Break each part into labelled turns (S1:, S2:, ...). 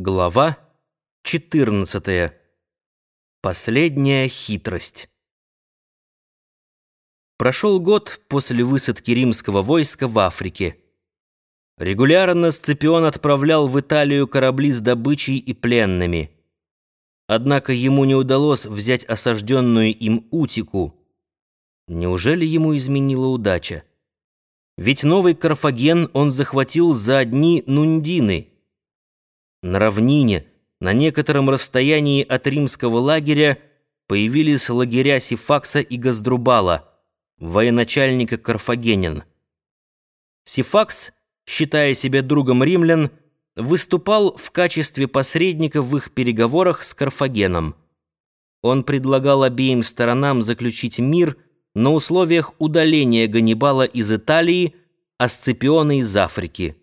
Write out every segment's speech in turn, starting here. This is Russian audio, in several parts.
S1: Глава 14. Последняя хитрость. Прошел год после высадки римского войска в Африке. Регулярно Сципион отправлял в Италию корабли с добычей и пленными. Однако ему не удалось взять осажденную им Утику. Неужели ему изменила удача? Ведь новый Карфаген он захватил за одни нундины — на равнине, на некотором расстоянии от римского лагеря, появились лагеря Сифакса и Газдрубала, военачальника Карфагенин. Сифакс, считая себя другом римлян, выступал в качестве посредника в их переговорах с Карфагеном. Он предлагал обеим сторонам заключить мир на условиях удаления Ганнибала из Италии, а Сципиона из Африки.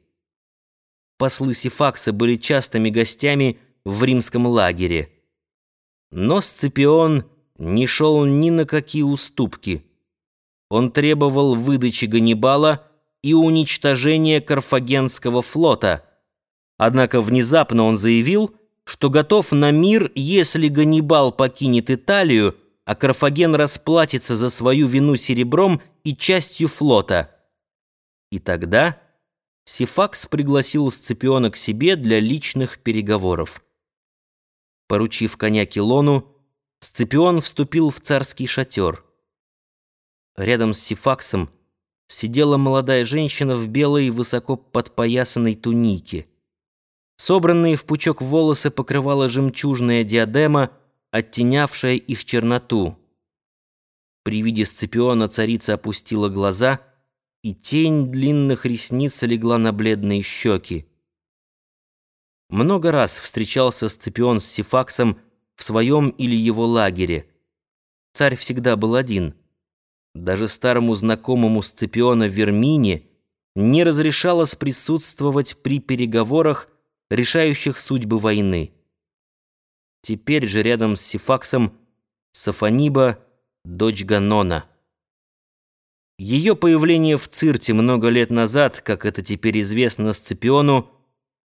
S1: Послы Сифакса были частыми гостями в римском лагере. Но Сципион не шел ни на какие уступки. Он требовал выдачи Ганнибала и уничтожения Карфагенского флота. Однако внезапно он заявил, что готов на мир, если Ганнибал покинет Италию, а Карфаген расплатится за свою вину серебром и частью флота. И тогда... Сифакс пригласил Сципиона к себе для личных переговоров. Поручив коня Килону, Сципион вступил в царский шатер. Рядом с Сифаксом сидела молодая женщина в белой, высоко подпоясанной тунике. Собранные в пучок волосы покрывала жемчужная диадема, оттенявшая их черноту. При виде Сципиона царица опустила глаза — и тень длинных ресниц легла на бледные щеки. Много раз встречался Сципион с Сифаксом в своем или его лагере. Царь всегда был один. Даже старому знакомому Сципиона Вермине не разрешалось присутствовать при переговорах, решающих судьбы войны. Теперь же рядом с Сифаксом Сафониба, дочь Ганона. Ее появление в Цирте много лет назад, как это теперь известно Сципиону,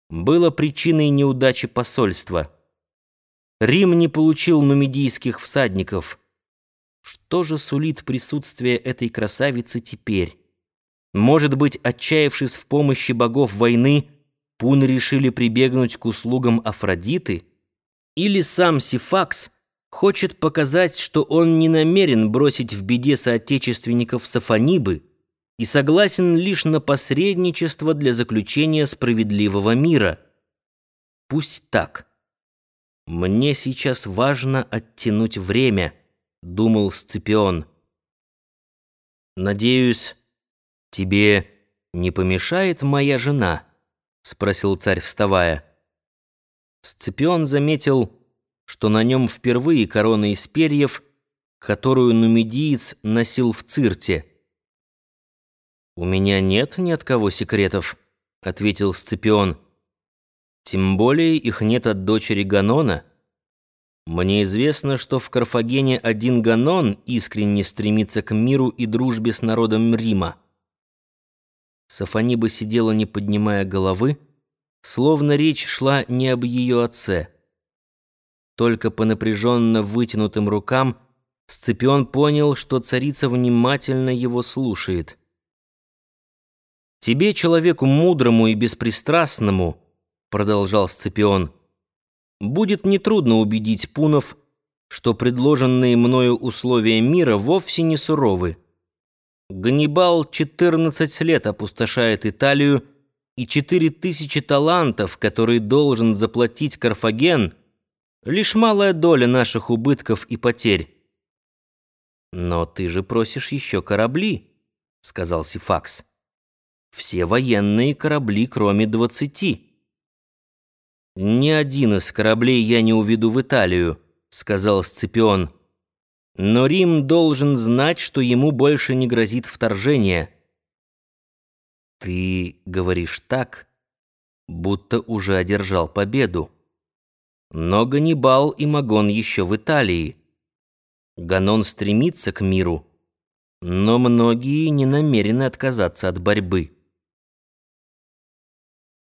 S1: было причиной неудачи посольства. Рим не получил нумидийских всадников. Что же сулит присутствие этой красавицы теперь? Может быть, отчаявшись в помощи богов войны, пуны решили прибегнуть к услугам Афродиты? Или сам Сифакс — хочет показать, что он не намерен бросить в беде соотечественников Сафонибы и согласен лишь на посредничество для заключения справедливого мира. Пусть так. Мне сейчас важно оттянуть время, думал Сципион. Надеюсь, тебе не помешает моя жена, спросил царь, вставая. Сципион заметил, что на нем впервые корона из перьев, которую нумидиец носил в цирте. «У меня нет ни от кого секретов», — ответил Сципион. «Тем более их нет от дочери Ганона. Мне известно, что в Карфагене один Ганон искренне стремится к миру и дружбе с народом Рима». Сафониба сидела, не поднимая головы, словно речь шла не об ее отце. Только по напряженно вытянутым рукам Сципион понял, что царица внимательно его слушает. «Тебе, человеку мудрому и беспристрастному, — продолжал Сципион, — будет нетрудно убедить пунов, что предложенные мною условия мира вовсе не суровы. Ганнибал 14 лет опустошает Италию, и четыре тысячи талантов, которые должен заплатить Карфаген — Лишь малая доля наших убытков и потерь. Но ты же просишь еще корабли, сказал Сифакс. Все военные корабли, кроме двадцати. Ни один из кораблей я не уведу в Италию, сказал Сципион. Но Рим должен знать, что ему больше не грозит вторжение. Ты говоришь так, будто уже одержал победу. Но Ганнибал и Магон еще в Италии. Ганон стремится к миру, но многие не намерены отказаться от борьбы.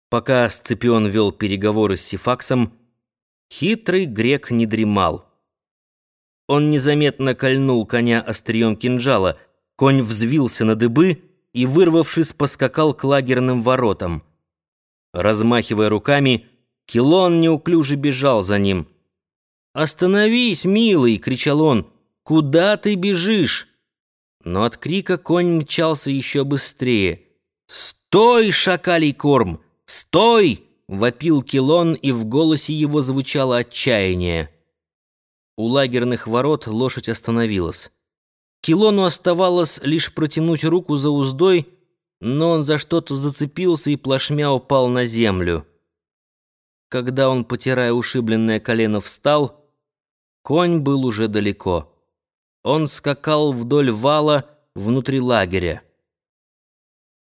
S1: Пока Сципион вел переговоры с Сифаксом, хитрый грек не дремал. Он незаметно кольнул коня острием кинжала, конь взвился на дыбы и, вырвавшись, поскакал к лагерным воротам. Размахивая руками, Килон неуклюже бежал за ним. «Остановись, милый!» — кричал он. «Куда ты бежишь?» Но от крика конь мчался еще быстрее. «Стой, шакалий корм! Стой!» — вопил Килон, и в голосе его звучало отчаяние. У лагерных ворот лошадь остановилась. Килону оставалось лишь протянуть руку за уздой, но он за что-то зацепился и плашмя упал на землю. Когда он, потирая ушибленное колено, встал, конь был уже далеко. Он скакал вдоль вала внутри лагеря.